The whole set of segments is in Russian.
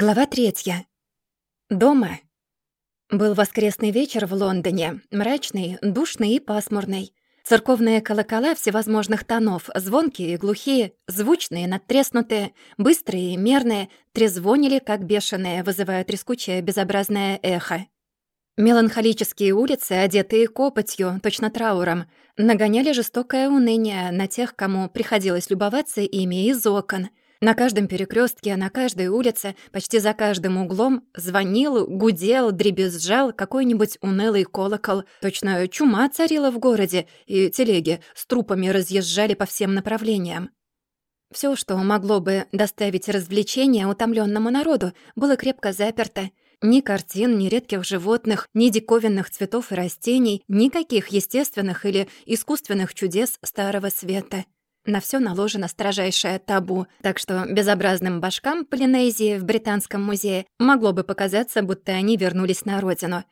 Глава третья. Дома. Был воскресный вечер в Лондоне, мрачный, душный и пасмурный. Церковные колокола всевозможных тонов, звонкие и глухие, звучные, надтреснутые, быстрые и мерные, трезвонили, как бешеные, вызывая трескучее безобразное эхо. Меланхолические улицы, одетые копотью, точно трауром, нагоняли жестокое уныние на тех, кому приходилось любоваться ими из окон — на каждом перекрестке, на каждой улице, почти за каждым углом звонил, гудел, дребезжал какой-нибудь унылый колокол. Точно чума царила в городе, и телеги с трупами разъезжали по всем направлениям. Все, что могло бы доставить развлечение утомленному народу, было крепко заперто. Ни картин, ни редких животных, ни диковинных цветов и растений, никаких естественных или искусственных чудес Старого Света — на все наложено строжайшее табу, так что безобразным башкам Полинезии в Британском музее могло бы показаться, будто они вернулись на родину.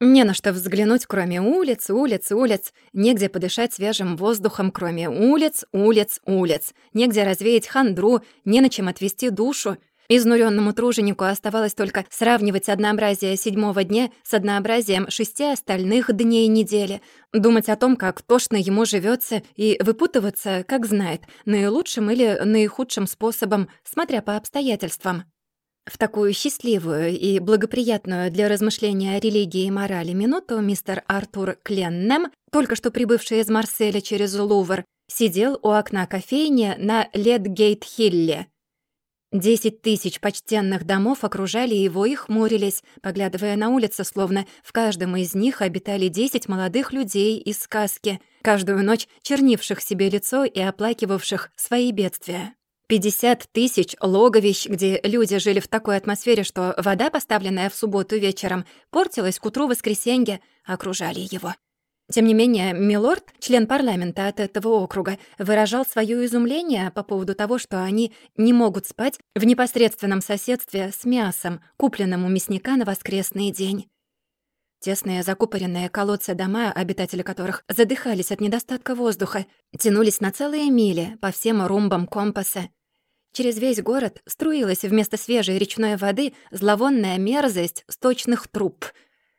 Не на что взглянуть, кроме улиц, улиц, улиц. Негде подышать свежим воздухом, кроме улиц, улиц, улиц. Негде развеять хандру, не на чем отвести душу — Изнуренному труженику оставалось только сравнивать однообразие седьмого дня с однообразием шести остальных дней недели, думать о том, как тошно ему живется, и выпутываться, как знает, наилучшим или наихудшим способом, смотря по обстоятельствам. В такую счастливую и благоприятную для размышления о религии и морали минуту мистер Артур Кленнем, только что прибывший из Марселя через Лувр, сидел у окна кофейни на Ледгейт-Хилле — Десять тысяч почтенных домов окружали его и хмурились, поглядывая на улицы, словно в каждом из них обитали десять молодых людей из сказки, каждую ночь чернивших себе лицо и оплакивавших свои бедствия. Пятьдесят тысяч логовищ, где люди жили в такой атмосфере, что вода, поставленная в субботу вечером, портилась к утру воскресенья, окружали его. Тем не менее, Милорд, член парламента от этого округа, выражал свое изумление по поводу того, что они не могут спать в непосредственном соседстве с мясом, купленным у мясника на воскресный день. Тесные закупоренные колодцы дома, обитатели которых задыхались от недостатка воздуха, тянулись на целые мили по всем румбам компаса. Через весь город струилась вместо свежей речной воды зловонная мерзость сточных труб —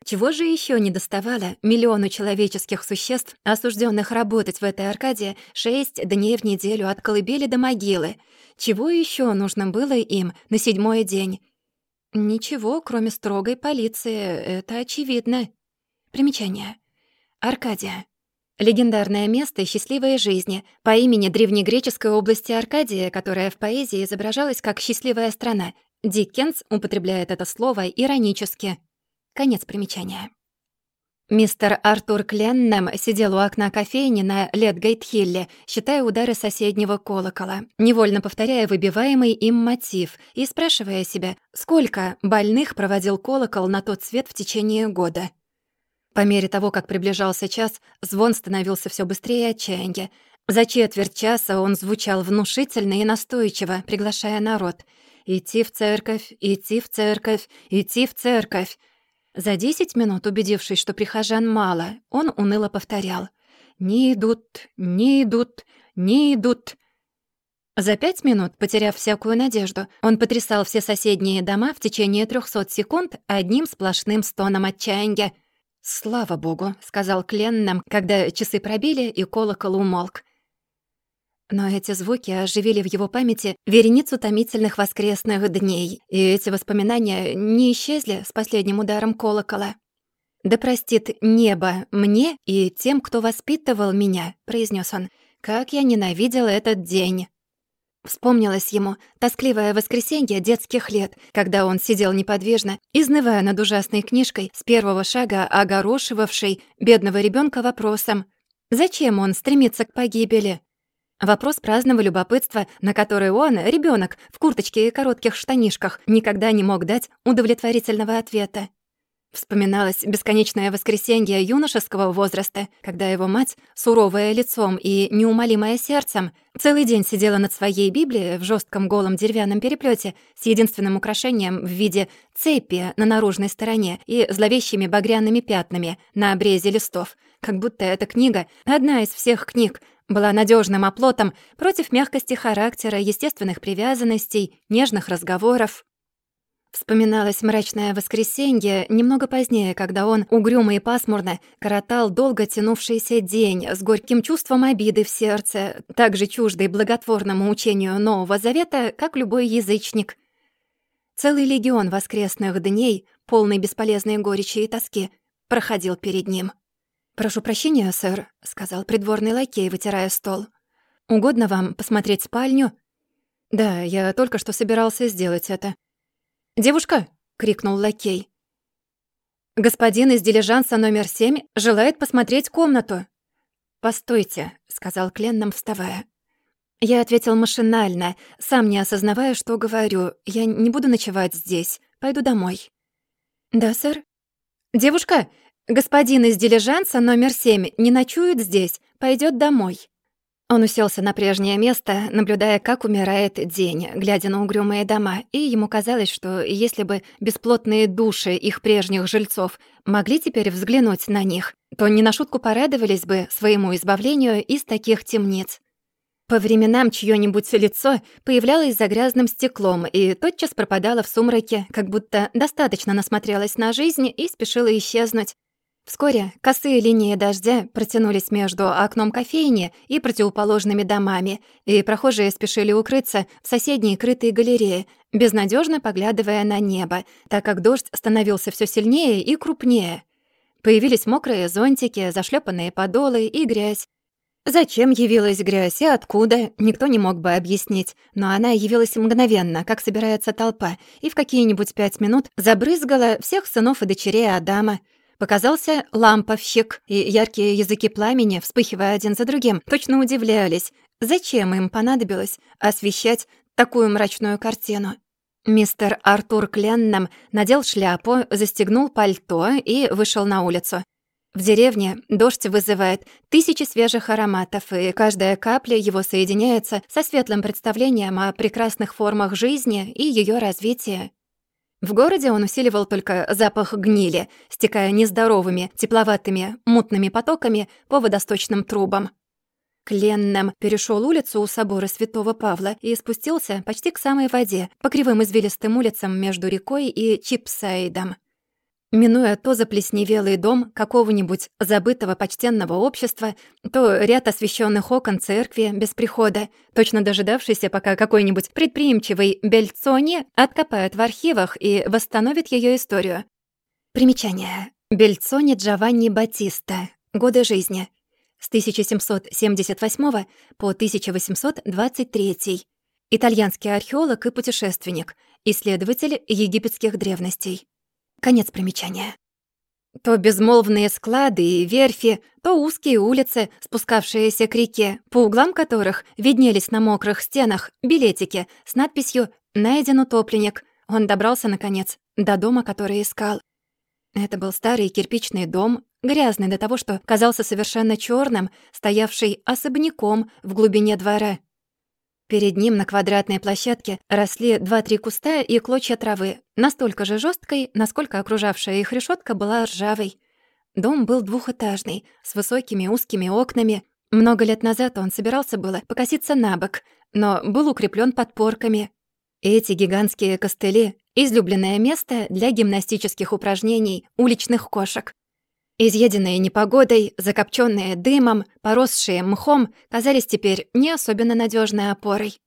чего же еще не доставало миллиону человеческих существ, осужденных работать в этой Аркадии шесть дней в неделю от колыбели до могилы? Чего еще нужно было им на седьмой день? Ничего, кроме строгой полиции, это очевидно. Примечание. Аркадия. Легендарное место счастливой жизни по имени древнегреческой области Аркадия, которая в поэзии изображалась как счастливая страна. Диккенс употребляет это слово иронически. Конец примечания. Мистер Артур Кленнем сидел у окна кофейни на Летгейт-Хилле, считая удары соседнего колокола, невольно повторяя выбиваемый им мотив и спрашивая себя, сколько больных проводил колокол на тот свет в течение года. По мере того, как приближался час, звон становился все быстрее и отчаяние. За четверть часа он звучал внушительно и настойчиво, приглашая народ. «Идти в церковь, идти в церковь, идти в церковь». За десять минут, убедившись, что прихожан мало, он уныло повторял «Не идут, не идут, не идут». За пять минут, потеряв всякую надежду, он потрясал все соседние дома в течение трехсот секунд одним сплошным стоном отчаяния. «Слава богу», — сказал Кленном, когда часы пробили и колокол умолк. Но эти звуки оживили в его памяти вереницу томительных воскресных дней, и эти воспоминания не исчезли с последним ударом колокола. «Да простит небо мне и тем, кто воспитывал меня», — произнес он. «Как я ненавидел этот день!» Вспомнилось ему тоскливое воскресенье детских лет, когда он сидел неподвижно, изнывая над ужасной книжкой, с первого шага огорошивавшей бедного ребенка вопросом «Зачем он стремится к погибели?» Вопрос праздного любопытства, на который он, ребенок в курточке и коротких штанишках, никогда не мог дать удовлетворительного ответа. Вспоминалось бесконечное воскресенье юношеского возраста, когда его мать, суровая лицом и неумолимая сердцем, целый день сидела над своей Библией в жестком голом деревянном переплете с единственным украшением в виде цепи на наружной стороне и зловещими багряными пятнами на обрезе листов, как будто эта книга — одна из всех книг, была надежным оплотом против мягкости характера, естественных привязанностей, нежных разговоров. Вспоминалось мрачное воскресенье немного позднее, когда он, угрюмо и пасмурно, коротал долго тянувшийся день с горьким чувством обиды в сердце, так же чуждой благотворному учению Нового Завета, как любой язычник. Целый легион воскресных дней, полный бесполезной горечи и тоски, проходил перед ним. «Прошу прощения, сэр», — сказал придворный лакей, вытирая стол. «Угодно вам посмотреть спальню?» «Да, я только что собирался сделать это». «Девушка!» — крикнул лакей. «Господин из дилижанса номер семь желает посмотреть комнату». «Постойте», — сказал Кленном, вставая. Я ответил машинально, сам не осознавая, что говорю. «Я не буду ночевать здесь. Пойду домой». «Да, сэр?» «Девушка, господин из дилижанса номер семь не ночует здесь, пойдет домой». Он уселся на прежнее место, наблюдая, как умирает день, глядя на угрюмые дома, и ему казалось, что если бы бесплотные души их прежних жильцов могли теперь взглянуть на них, то не на шутку порадовались бы своему избавлению из таких темниц. По временам чьё-нибудь лицо появлялось за грязным стеклом и тотчас пропадало в сумраке, как будто достаточно насмотрелось на жизнь и спешило исчезнуть, Вскоре косые линии дождя протянулись между окном кофейни и противоположными домами, и прохожие спешили укрыться в соседней крытой галерее, безнадежно поглядывая на небо, так как дождь становился все сильнее и крупнее. Появились мокрые зонтики, зашлепанные подолы и грязь. Зачем явилась грязь и откуда, никто не мог бы объяснить, но она явилась мгновенно, как собирается толпа, и в какие-нибудь пять минут забрызгала всех сынов и дочерей Адама — Показался ламповщик, и яркие языки пламени, вспыхивая один за другим, точно удивлялись, зачем им понадобилось освещать такую мрачную картину. Мистер Артур Кленном надел шляпу, застегнул пальто и вышел на улицу. В деревне дождь вызывает тысячи свежих ароматов, и каждая капля его соединяется со светлым представлением о прекрасных формах жизни и ее развития. В городе он усиливал только запах гнили, стекая нездоровыми, тепловатыми, мутными потоками по водосточным трубам. Кленном перешел улицу у собора Святого Павла и спустился почти к самой воде, по кривым извилистым улицам между рекой и Чипсайдом минуя то заплесневелый дом какого-нибудь забытого почтенного общества, то ряд освещенных окон церкви без прихода, точно дожидавшийся, пока какой-нибудь предприимчивый Бельцони откопает в архивах и восстановит ее историю. Примечание. Бельцони Джованни Батиста. Годы жизни. С 1778 по 1823. Итальянский археолог и путешественник, исследователь египетских древностей. Конец примечания. То безмолвные склады и верфи, то узкие улицы, спускавшиеся к реке, по углам которых виднелись на мокрых стенах билетики с надписью «Найден утопленник». Он добрался, наконец, до дома, который искал. Это был старый кирпичный дом, грязный до того, что казался совершенно черным, стоявший особняком в глубине двора. Перед ним на квадратной площадке росли два-три куста и клочья травы, настолько же жесткой, насколько окружавшая их решетка была ржавой. Дом был двухэтажный, с высокими узкими окнами. Много лет назад он собирался было покоситься на бок, но был укреплен подпорками. Эти гигантские костыли — излюбленное место для гимнастических упражнений уличных кошек. Изъеденные непогодой, закопченные дымом, поросшие мхом, казались теперь не особенно надежной опорой.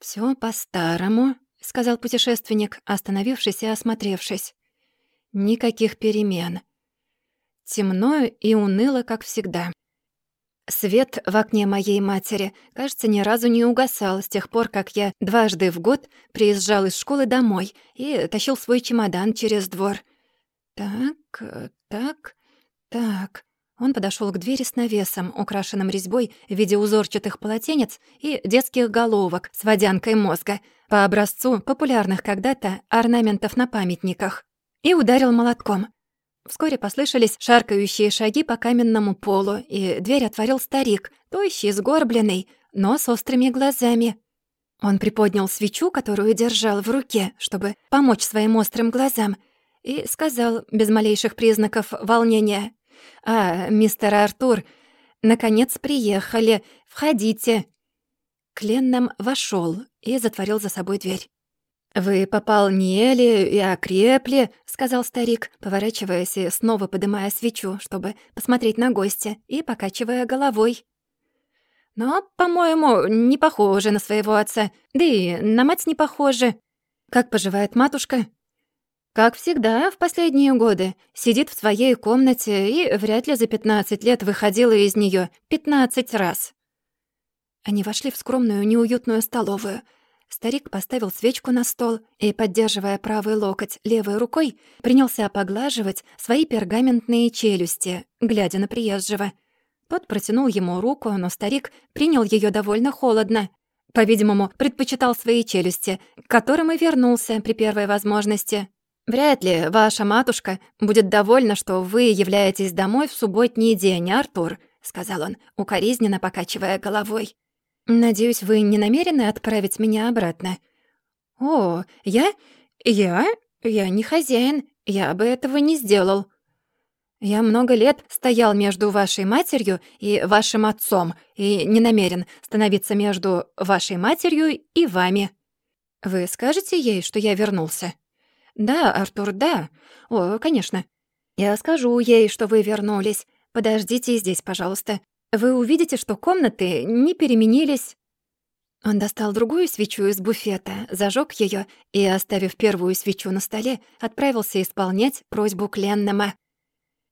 Все по-старому», — сказал путешественник, остановившись и осмотревшись. «Никаких перемен. Темно и уныло, как всегда. Свет в окне моей матери, кажется, ни разу не угасал с тех пор, как я дважды в год приезжал из школы домой и тащил свой чемодан через двор. Так, так, так, он подошел к двери с навесом, украшенным резьбой в виде узорчатых полотенец и детских головок с водянкой мозга, по образцу популярных когда-то орнаментов на памятниках, и ударил молотком. Вскоре послышались шаркающие шаги по каменному полу, и дверь отворил старик, тощий, сгорбленный, но с острыми глазами. Он приподнял свечу, которую держал в руке, чтобы помочь своим острым глазам, и сказал без малейших признаков волнения «А, мистер Артур, наконец приехали. Входите». Кленном вошел и затворил за собой дверь. «Вы пополнели и окрепли», — сказал старик, поворачиваясь и снова подымая свечу, чтобы посмотреть на гостя и покачивая головой. «Но, по-моему, не похоже на своего отца, да и на мать не похоже. Как поживает матушка?» «Как всегда, в последние годы. Сидит в своей комнате и вряд ли за пятнадцать лет выходила из нее пятнадцать раз». Они вошли в скромную, неуютную столовую — Старик поставил свечку на стол и, поддерживая правый локоть левой рукой, принялся поглаживать свои пергаментные челюсти, глядя на приезжего. Тот протянул ему руку, но старик принял ее довольно холодно. По-видимому, предпочитал свои челюсти, к которым и вернулся при первой возможности. «Вряд ли ваша матушка будет довольна, что вы являетесь домой в субботний день, Артур», — сказал он, укоризненно покачивая головой. «Надеюсь, вы не намерены отправить меня обратно?» «О, я? Я? Я не хозяин. Я бы этого не сделал. Я много лет стоял между вашей матерью и вашим отцом и не намерен становиться между вашей матерью и вами. Вы скажете ей, что я вернулся?» «Да, Артур, да. О, конечно. Я скажу ей, что вы вернулись. Подождите здесь, пожалуйста. Вы увидите, что комнаты не переменились». Он достал другую свечу из буфета, зажег ее и, оставив первую свечу на столе, отправился исполнять просьбу Кленнема.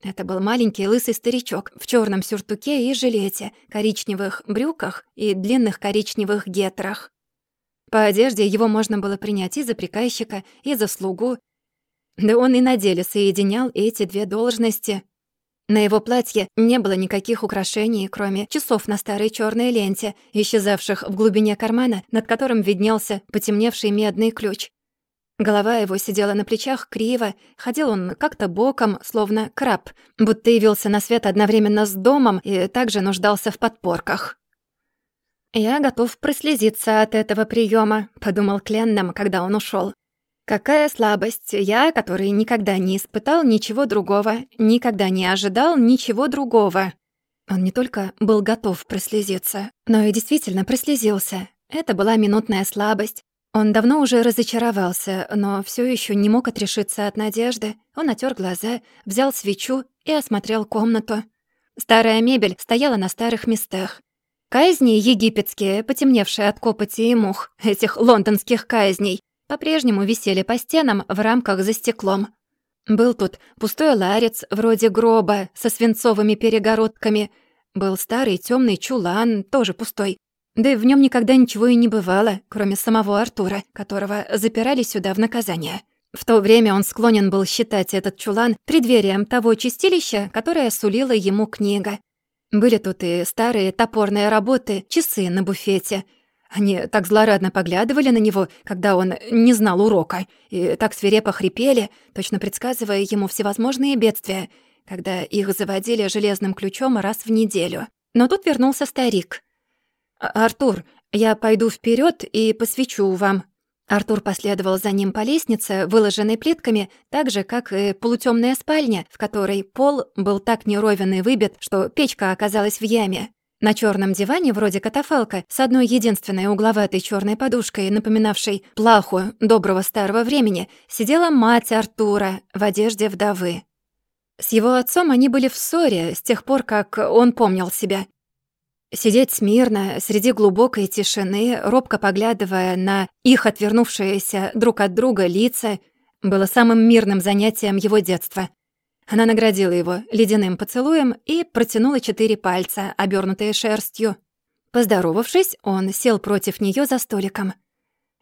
Это был маленький лысый старичок в черном сюртуке и жилете, коричневых брюках и длинных коричневых гетрах. По одежде его можно было принять и за приказчика, и за слугу. Да он и на деле соединял эти две должности — на его платье не было никаких украшений, кроме часов на старой черной ленте, исчезавших в глубине кармана, над которым виднелся потемневший медный ключ. Голова его сидела на плечах криво, ходил он как-то боком, словно краб, будто явился на свет одновременно с домом и также нуждался в подпорках. «Я готов прослезиться от этого приема, подумал Кленном, когда он ушел. Какая слабость! Я, который никогда не испытал ничего другого, никогда не ожидал ничего другого. Он не только был готов прослезиться, но и действительно прослезился. Это была минутная слабость. Он давно уже разочаровался, но все еще не мог отрешиться от надежды. Он отер глаза, взял свечу и осмотрел комнату. Старая мебель стояла на старых местах. Казни египетские, потемневшие от копоти и мух, этих лондонских казней, по-прежнему висели по стенам в рамках за стеклом. Был тут пустой ларец, вроде гроба, со свинцовыми перегородками. Был старый темный чулан, тоже пустой. Да и в нем никогда ничего и не бывало, кроме самого Артура, которого запирали сюда в наказание. В то время он склонен был считать этот чулан преддверием того чистилища, которое сулила ему книга. Были тут и старые топорные работы, часы на буфете — они так злорадно поглядывали на него, когда он не знал урока, и так свирепо хрипели, точно предсказывая ему всевозможные бедствия, когда их заводили железным ключом раз в неделю. Но тут вернулся старик. «А, «Артур, я пойду вперед и посвечу вам». Артур последовал за ним по лестнице, выложенной плитками, так же, как и полутемная спальня, в которой пол был так неровен и выбит, что печка оказалась в яме. На черном диване, вроде катафалка, с одной единственной угловатой черной подушкой, напоминавшей плаху доброго старого времени, сидела мать Артура в одежде вдовы. С его отцом они были в ссоре с тех пор, как он помнил себя. Сидеть смирно, среди глубокой тишины, робко поглядывая на их отвернувшиеся друг от друга лица, было самым мирным занятием его детства — она наградила его ледяным поцелуем и протянула четыре пальца, обернутые шерстью. Поздоровавшись, он сел против нее за столиком.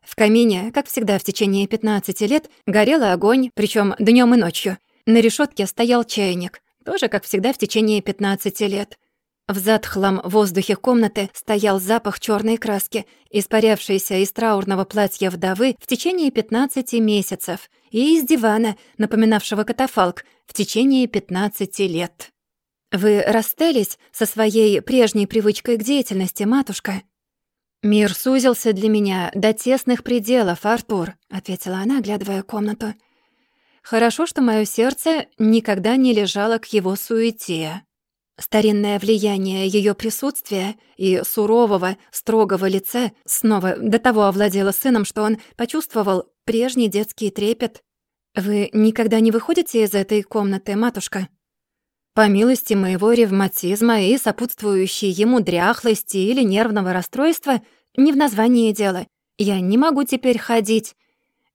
В камине, как всегда в течение 15 лет, горел огонь, причем днем и ночью. На решетке стоял чайник, тоже, как всегда, в течение 15 лет. В затхлом воздухе комнаты стоял запах черной краски, испарявшийся из траурного платья вдовы в течение 15 месяцев, и из дивана, напоминавшего катафалк, в течение 15 лет. «Вы расстались со своей прежней привычкой к деятельности, матушка?» «Мир сузился для меня до тесных пределов, Артур», — ответила она, оглядывая комнату. «Хорошо, что мое сердце никогда не лежало к его суете». Старинное влияние ее присутствия и сурового, строгого лица снова до того овладело сыном, что он почувствовал прежний детский трепет. Вы никогда не выходите из этой комнаты, матушка? По милости моего ревматизма и сопутствующей ему дряхлости или нервного расстройства, не в названии дела. Я не могу теперь ходить.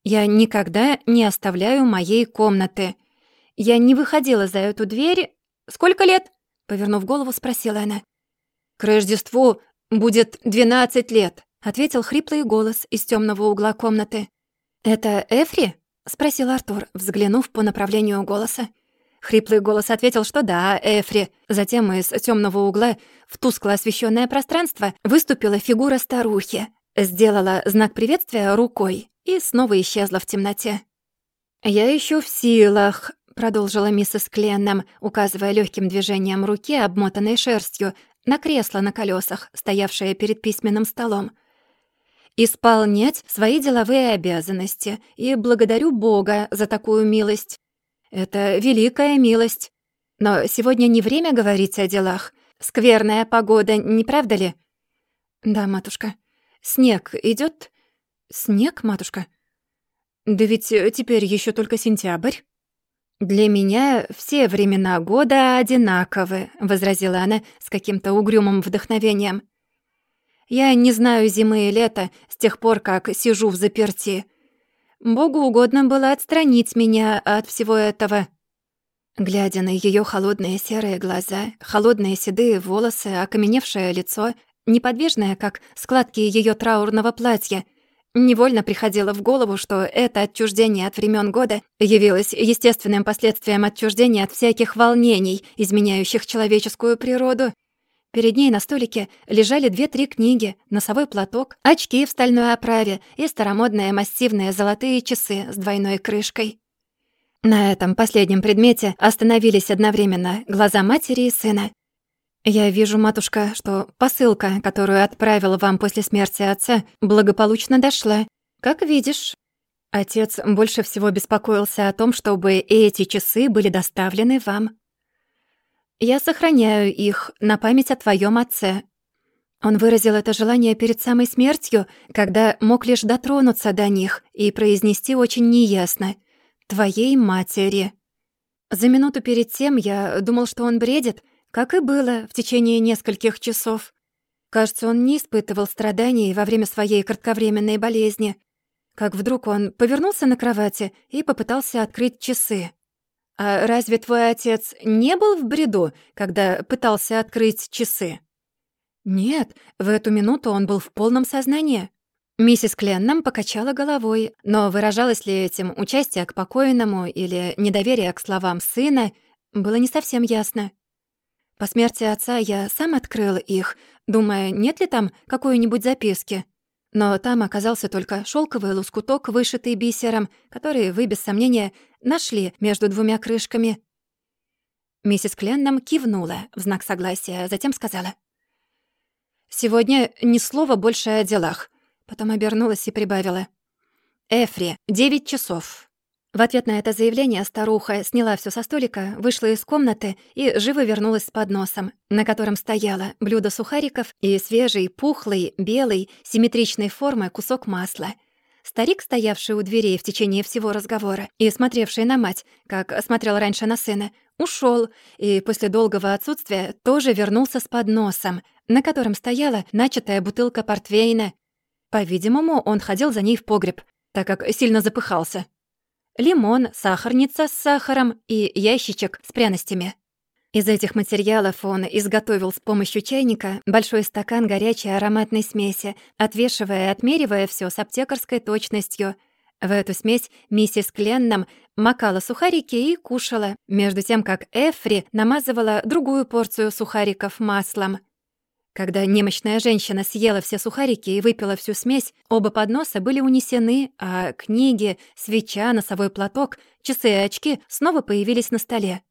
Я никогда не оставляю моей комнаты. Я не выходила за эту дверь... Сколько лет? Повернув голову, спросила она. К Рождеству будет двенадцать лет, ответил хриплый голос из темного угла комнаты. Это Эфри? спросил Артур, взглянув по направлению голоса. Хриплый голос ответил, что да, Эфри. Затем из темного угла в тускло освещенное пространство выступила фигура старухи, сделала знак приветствия рукой и снова исчезла в темноте. «Я ещё в силах», — продолжила миссис Кленнам, указывая легким движением руки, обмотанной шерстью, на кресло на колесах, стоявшее перед письменным столом. «Исполнять свои деловые обязанности, и благодарю Бога за такую милость. Это великая милость. Но сегодня не время говорить о делах. Скверная погода, не правда ли?» «Да, матушка. Снег идет? «Снег, матушка?» «Да ведь э, теперь еще только сентябрь». «Для меня все времена года одинаковы», — возразила она с каким-то угрюмым вдохновением. «Я не знаю зимы и лета с тех пор, как сижу в заперти. Богу угодно было отстранить меня от всего этого». Глядя на ее холодные серые глаза, холодные седые волосы, окаменевшее лицо, неподвижное, как складки ее траурного платья — Невольно приходило в голову, что это отчуждение от времен года явилось естественным последствием отчуждения от всяких волнений, изменяющих человеческую природу. Перед ней на столике лежали две-три книги, носовой платок, очки в стальной оправе и старомодные массивные золотые часы с двойной крышкой. На этом последнем предмете остановились одновременно глаза матери и сына. «Я вижу, матушка, что посылка, которую отправила вам после смерти отца, благополучно дошла. Как видишь». Отец больше всего беспокоился о том, чтобы эти часы были доставлены вам. «Я сохраняю их на память о твоем отце». Он выразил это желание перед самой смертью, когда мог лишь дотронуться до них и произнести очень неясно «твоей матери». За минуту перед тем я думал, что он бредит, как и было в течение нескольких часов. Кажется, он не испытывал страданий во время своей кратковременной болезни. Как вдруг он повернулся на кровати и попытался открыть часы. «А разве твой отец не был в бреду, когда пытался открыть часы?» «Нет, в эту минуту он был в полном сознании». Миссис Кленном покачала головой, но выражалось ли этим участие к покойному или недоверие к словам сына, было не совсем ясно. По смерти отца я сам открыл их, думая, нет ли там какой-нибудь записки. Но там оказался только шелковый лоскуток, вышитый бисером, который вы, без сомнения, нашли между двумя крышками. Миссис Кленном кивнула в знак согласия, затем сказала. «Сегодня ни слова больше о делах». Потом обернулась и прибавила. «Эфри, девять часов. В ответ на это заявление старуха сняла все со столика, вышла из комнаты и живо вернулась с подносом, на котором стояло блюдо сухариков и свежий, пухлый, белый, симметричной формы кусок масла. Старик, стоявший у дверей в течение всего разговора и смотревший на мать, как смотрел раньше на сына, ушел и после долгого отсутствия тоже вернулся с подносом, на котором стояла начатая бутылка портвейна. По-видимому, он ходил за ней в погреб, так как сильно запыхался лимон, сахарница с сахаром и ящичек с пряностями. Из этих материалов он изготовил с помощью чайника большой стакан горячей ароматной смеси, отвешивая и отмеривая все с аптекарской точностью. В эту смесь миссис Кленном макала сухарики и кушала, между тем как Эфри намазывала другую порцию сухариков маслом. Когда немощная женщина съела все сухарики и выпила всю смесь, оба подноса были унесены, а книги, свеча, носовой платок, часы и очки снова появились на столе.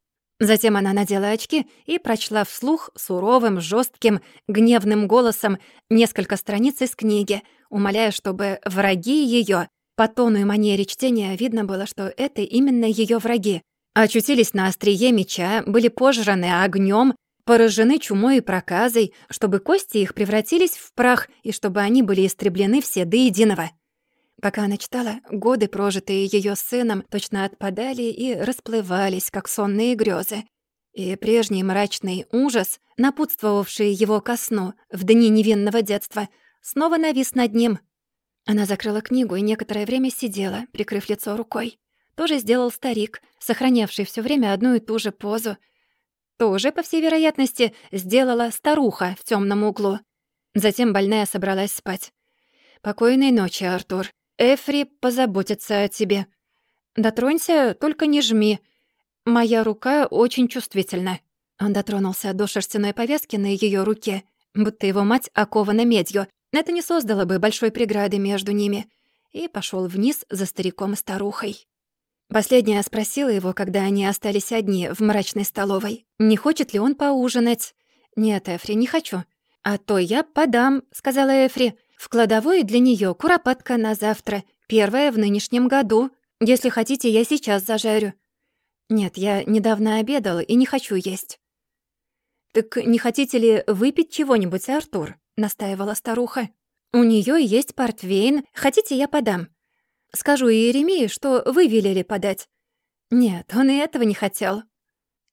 Затем она надела очки и прочла вслух суровым, жестким, гневным голосом несколько страниц из книги, умоляя, чтобы враги ее, по тону и манере чтения видно было, что это именно ее враги, очутились на острие меча, были пожраны огнем поражены чумой и проказой, чтобы кости их превратились в прах и чтобы они были истреблены все до единого. Пока она читала, годы, прожитые ее сыном, точно отпадали и расплывались, как сонные грезы. И прежний мрачный ужас, напутствовавший его ко сну в дни невинного детства, снова навис над ним. Она закрыла книгу и некоторое время сидела, прикрыв лицо рукой. Тоже сделал старик, сохранявший все время одну и ту же позу. Тоже, по всей вероятности, сделала старуха в темном углу. Затем больная собралась спать. «Покойной ночи, Артур. Эфри позаботится о тебе. Дотронься, только не жми. Моя рука очень чувствительна». Он дотронулся до шерстяной повязки на ее руке, будто его мать окована медью. Это не создало бы большой преграды между ними. И пошел вниз за стариком и старухой. Последняя спросила его, когда они остались одни в мрачной столовой, не хочет ли он поужинать. «Нет, Эфри, не хочу». «А то я подам», — сказала Эфри. «В кладовой для нее куропатка на завтра, первая в нынешнем году. Если хотите, я сейчас зажарю». «Нет, я недавно обедала и не хочу есть». «Так не хотите ли выпить чего-нибудь, Артур?» — настаивала старуха. «У нее есть портвейн. Хотите, я подам?» Скажу Иеремии, что вы велели подать». Нет, он и этого не хотел.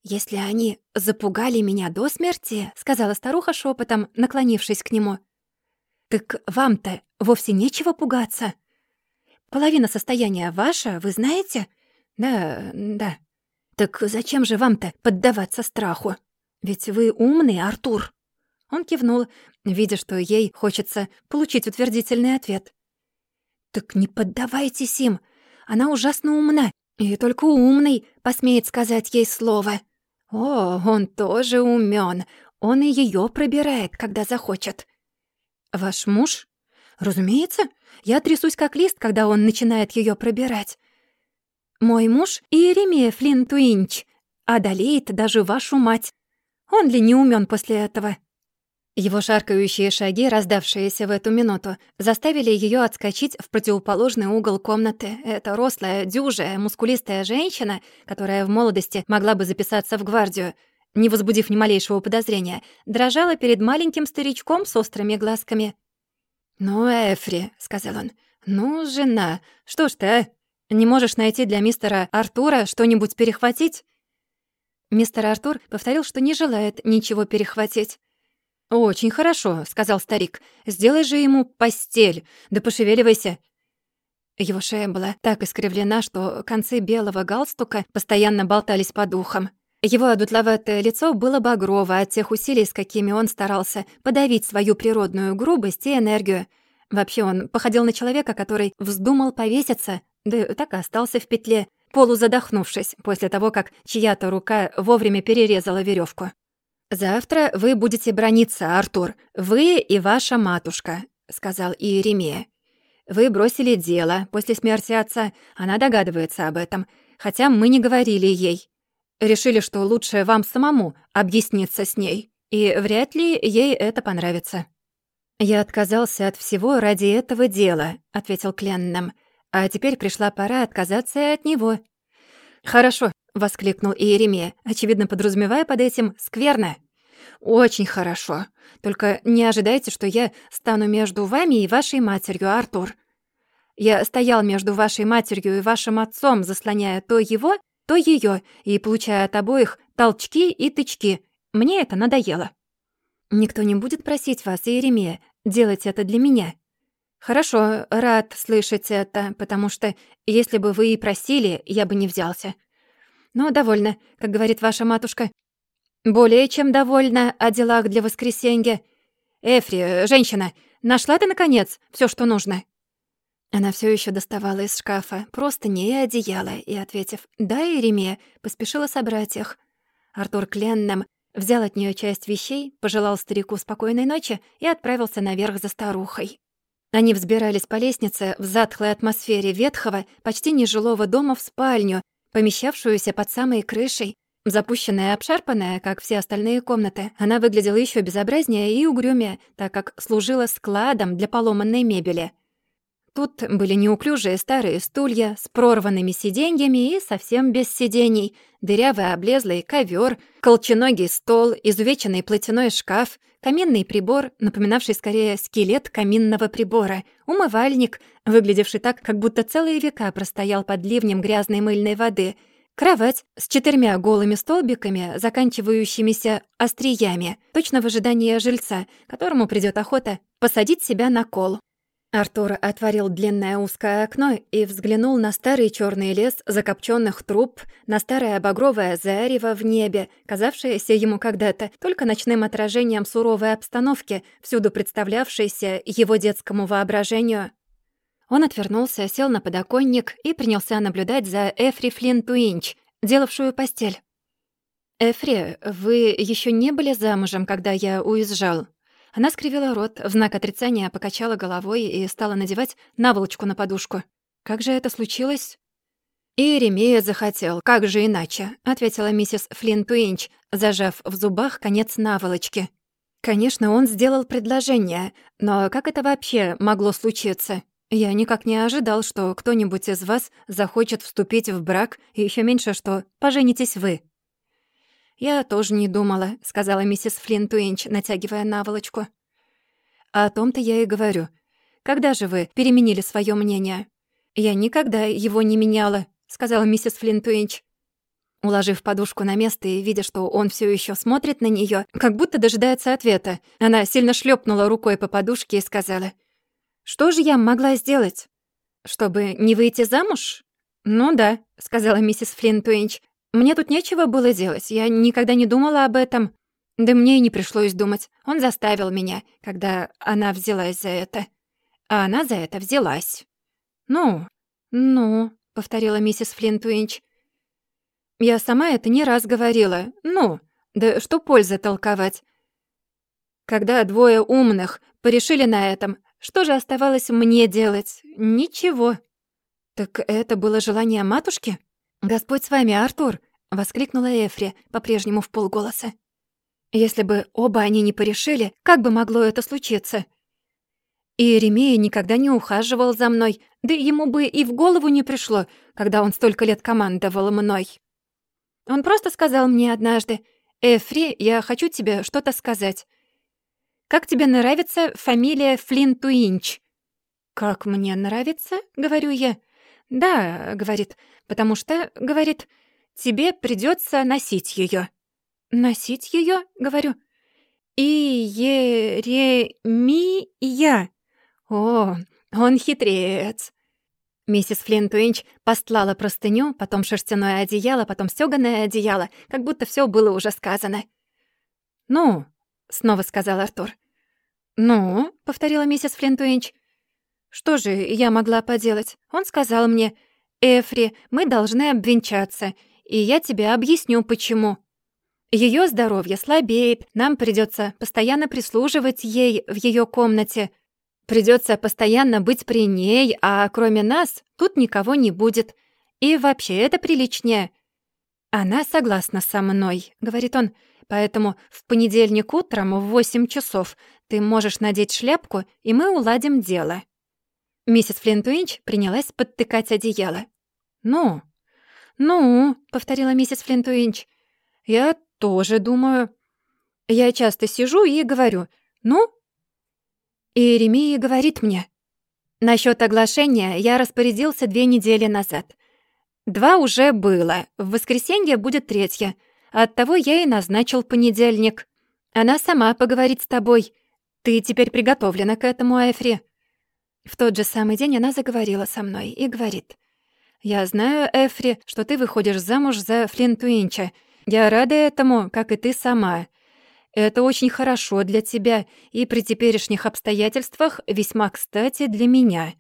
«Если они запугали меня до смерти», — сказала старуха шепотом, наклонившись к нему, «так вам-то вовсе нечего пугаться. Половина состояния ваша, вы знаете?» «Да, да». «Так зачем же вам-то поддаваться страху? Ведь вы умный, Артур». Он кивнул, видя, что ей хочется получить утвердительный ответ. «Так не поддавайтесь им. Она ужасно умна, и только умный посмеет сказать ей слово. О, он тоже умён. Он и её пробирает, когда захочет». «Ваш муж?» «Разумеется. Я трясусь как лист, когда он начинает её пробирать. Мой муж Иеремия Флинтуинч одолеет даже вашу мать. Он ли не умён после этого?» Его шаркающие шаги, раздавшиеся в эту минуту, заставили ее отскочить в противоположный угол комнаты. Эта рослая, дюжая, мускулистая женщина, которая в молодости могла бы записаться в гвардию, не возбудив ни малейшего подозрения, дрожала перед маленьким старичком с острыми глазками. «Ну, Эфри», — сказал он, — «ну, жена, что ж ты, а? Не можешь найти для мистера Артура что-нибудь перехватить?» Мистер Артур повторил, что не желает ничего перехватить. «Очень хорошо», — сказал старик. «Сделай же ему постель, да пошевеливайся». Его шея была так искривлена, что концы белого галстука постоянно болтались по духам. Его одутловатое лицо было багрово от тех усилий, с какими он старался подавить свою природную грубость и энергию. Вообще он походил на человека, который вздумал повеситься, да так и остался в петле, полузадохнувшись после того, как чья-то рука вовремя перерезала веревку. «Завтра вы будете брониться, Артур, вы и ваша матушка», — сказал Иеремия. «Вы бросили дело после смерти отца, она догадывается об этом, хотя мы не говорили ей. Решили, что лучше вам самому объясниться с ней, и вряд ли ей это понравится». «Я отказался от всего ради этого дела», — ответил Кленном. «А теперь пришла пора отказаться от него». «Хорошо», — воскликнул Иеремия, очевидно подразумевая под этим «скверно». «Очень хорошо. Только не ожидайте, что я стану между вами и вашей матерью, Артур. Я стоял между вашей матерью и вашим отцом, заслоняя то его, то ее, и получая от обоих толчки и тычки. Мне это надоело». «Никто не будет просить вас, Иеремия, делать это для меня». «Хорошо, рад слышать это, потому что если бы вы и просили, я бы не взялся. Но довольно, как говорит ваша матушка. Более чем довольна о делах для воскресенья. Эфри, женщина, нашла ты, наконец, все, что нужно?» Она все еще доставала из шкафа просто не и одеяло, и, ответив «да, Иеремия», поспешила собрать их. Артур Кленном взял от нее часть вещей, пожелал старику спокойной ночи и отправился наверх за старухой. Они взбирались по лестнице в затхлой атмосфере ветхого, почти нежилого дома в спальню, помещавшуюся под самой крышей. Запущенная и обшарпанная, как все остальные комнаты, она выглядела еще безобразнее и угрюмее, так как служила складом для поломанной мебели. Тут были неуклюжие старые стулья с прорванными сиденьями и совсем без сидений, дырявый облезлый ковер, колченогий стол, изувеченный платяной шкаф, каминный прибор, напоминавший скорее скелет каминного прибора, умывальник, выглядевший так, как будто целые века простоял под ливнем грязной мыльной воды, кровать с четырьмя голыми столбиками, заканчивающимися остриями, точно в ожидании жильца, которому придёт охота посадить себя на кол. Артур отворил длинное узкое окно и взглянул на старый черный лес закопченных труб, на старое багровое зарево в небе, казавшееся ему когда-то только ночным отражением суровой обстановки, всюду представлявшейся его детскому воображению. Он отвернулся, сел на подоконник и принялся наблюдать за Эфри Флинтуинч, делавшую постель. «Эфри, вы еще не были замужем, когда я уезжал?» Она скривила рот, в знак отрицания покачала головой и стала надевать наволочку на подушку. «Как же это случилось?» «И Ремея захотел, как же иначе?» — ответила миссис Флинн зажав в зубах конец наволочки. «Конечно, он сделал предложение, но как это вообще могло случиться? Я никак не ожидал, что кто-нибудь из вас захочет вступить в брак, и еще меньше, что поженитесь вы». «Я тоже не думала», — сказала миссис Флинтуинч, натягивая наволочку. «О том-то я и говорю. Когда же вы переменили свое мнение?» «Я никогда его не меняла», — сказала миссис Флинтуинч. Уложив подушку на место и видя, что он все еще смотрит на нее, как будто дожидается ответа, она сильно шлепнула рукой по подушке и сказала, «Что же я могла сделать? Чтобы не выйти замуж?» «Ну да», — сказала миссис Флинтуинч, мне тут нечего было делать, я никогда не думала об этом. Да мне и не пришлось думать. Он заставил меня, когда она взялась за это. А она за это взялась. «Ну, ну», — повторила миссис Флинтуинч. «Я сама это не раз говорила. Ну, да что польза толковать? Когда двое умных порешили на этом, что же оставалось мне делать? Ничего». «Так это было желание матушки?» «Господь с вами, Артур!» — воскликнула Эфри, по-прежнему в полголоса. «Если бы оба они не порешили, как бы могло это случиться?» И Еремея никогда не ухаживал за мной, да ему бы и в голову не пришло, когда он столько лет командовал мной. Он просто сказал мне однажды, «Эфри, я хочу тебе что-то сказать. Как тебе нравится фамилия Флинтуинч?» «Как мне нравится?» — говорю я. «Да», — говорит, «потому что», — говорит, «тебе придется носить ее. «Носить ее? говорю. «И-е-ре-ми-я». О, он хитрец. Миссис Флинтуинч постлала простыню, потом шерстяное одеяло, потом стёганое одеяло, как будто все было уже сказано. «Ну», — снова сказал Артур. «Ну», — повторила миссис Флинтуинч, — что же я могла поделать? Он сказал мне, «Эфри, мы должны обвенчаться, и я тебе объясню, почему». Ее здоровье слабеет, нам придется постоянно прислуживать ей в ее комнате. Придется постоянно быть при ней, а кроме нас тут никого не будет. И вообще это приличнее. Она согласна со мной, говорит он. Поэтому в понедельник утром в восемь часов ты можешь надеть шляпку, и мы уладим дело. Миссис Флинтуинч принялась подтыкать одеяло. «Ну, ну», — повторила миссис Флинтуинч, — «я тоже думаю. Я часто сижу и говорю, ну?» И Еремия говорит мне, «Насчёт оглашения я распорядился две недели назад. Два уже было, в воскресенье будет третье. Оттого я и назначил понедельник. Она сама поговорит с тобой. Ты теперь приготовлена к этому, Эфри». В тот же самый день она заговорила со мной и говорит. «Я знаю, Эфри, что ты выходишь замуж за Флинтуинча. Я рада этому, как и ты сама. Это очень хорошо для тебя и при теперешних обстоятельствах весьма кстати для меня.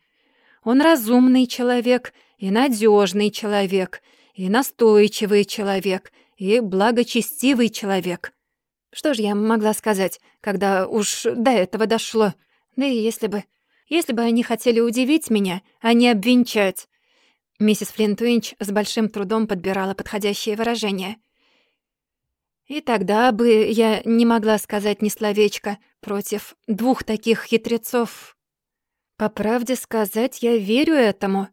Он разумный человек и надежный человек, и настойчивый человек, и благочестивый человек. Что ж я могла сказать, когда уж до этого дошло? Да и если бы если бы они хотели удивить меня, а не обвенчать. Миссис Флинтуинч с большим трудом подбирала подходящее выражение. И тогда бы я не могла сказать ни словечка против двух таких хитрецов. По правде сказать, я верю этому.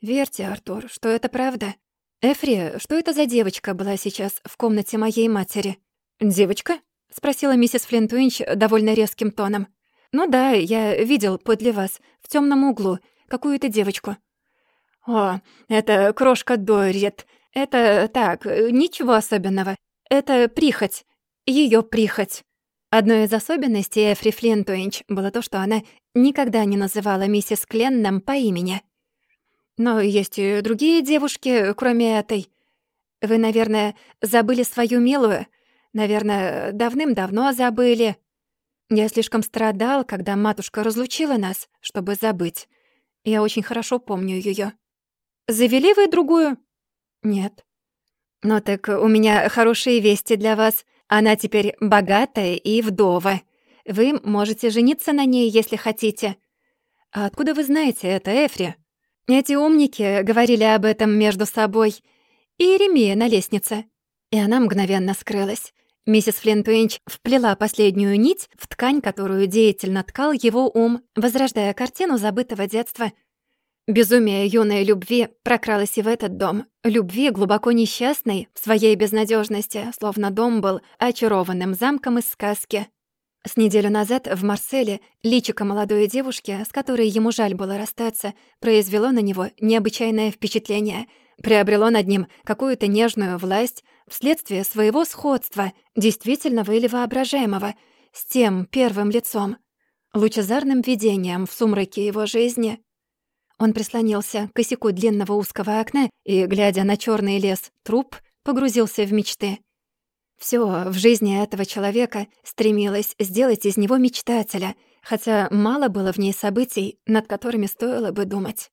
Верьте, Артур, что это правда. Эфри, что это за девочка была сейчас в комнате моей матери? Девочка? спросила миссис Флинтуинч довольно резким тоном. Ну да, я видел подле вас, в темном углу, какую-то девочку. О, это крошка Дорит. Это так, ничего особенного. Это прихоть. Ее прихоть. Одной из особенностей Эфри Флинтуинч было то, что она никогда не называла миссис Кленном по имени. Но есть и другие девушки, кроме этой. Вы, наверное, забыли свою милую. Наверное, давным-давно забыли. Я слишком страдал, когда матушка разлучила нас, чтобы забыть. Я очень хорошо помню ее. Завели вы другую? Нет. Ну так у меня хорошие вести для вас. Она теперь богатая и вдова. Вы можете жениться на ней, если хотите. А откуда вы знаете это, Эфри? Эти умники говорили об этом между собой. И Еремия на лестнице. И она мгновенно скрылась. Миссис Флинтуинч вплела последнюю нить в ткань, которую деятельно ткал его ум, возрождая картину забытого детства — Безумие юной любви прокралось и в этот дом. Любви глубоко несчастной в своей безнадежности, словно дом был очарованным замком из сказки. С неделю назад в Марселе личико молодой девушки, с которой ему жаль было расстаться, произвело на него необычайное впечатление, приобрело над ним какую-то нежную власть вследствие своего сходства, действительного или воображаемого, с тем первым лицом, лучезарным видением в сумраке его жизни — он прислонился к косяку длинного узкого окна и, глядя на черный лес труп, погрузился в мечты. Все в жизни этого человека стремилось сделать из него мечтателя, хотя мало было в ней событий, над которыми стоило бы думать.